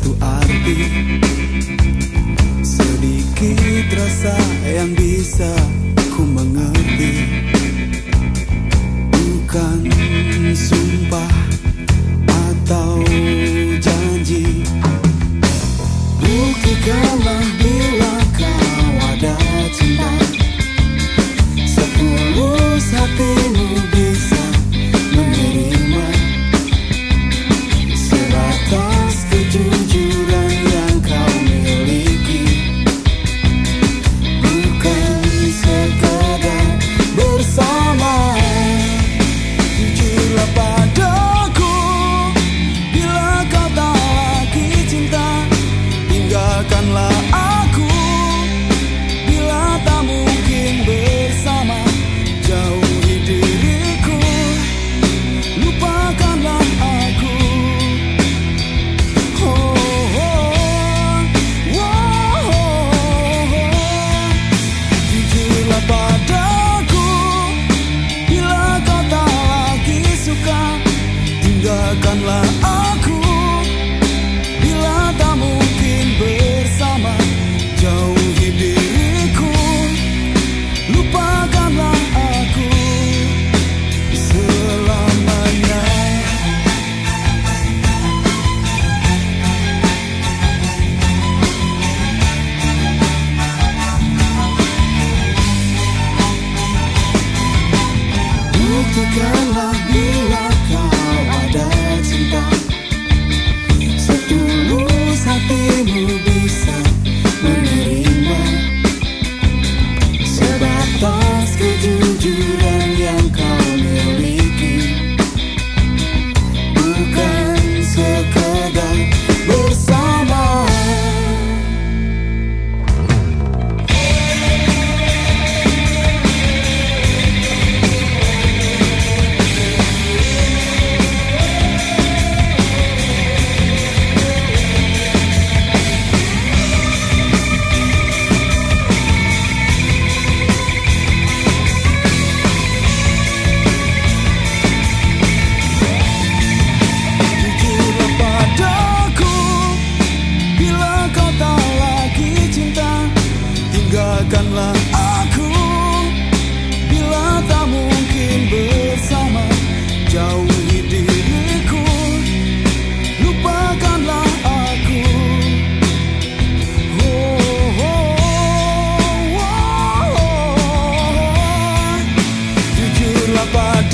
satu arti. Sedikit rasa yang bisa ku mengerti. Bukan sumpah atau janji. Bukikanlah Tinggalkanlah aku Bila tak mungkin bersama. Jauhi diriku Lupakanlah aku Selamanya. Buktikanlah Maafkanlah aku Bila tak mungkin bersama. Jauhi diriku Lupakanlah aku. Oh, oh, oh, oh, oh. Jujurlah padaku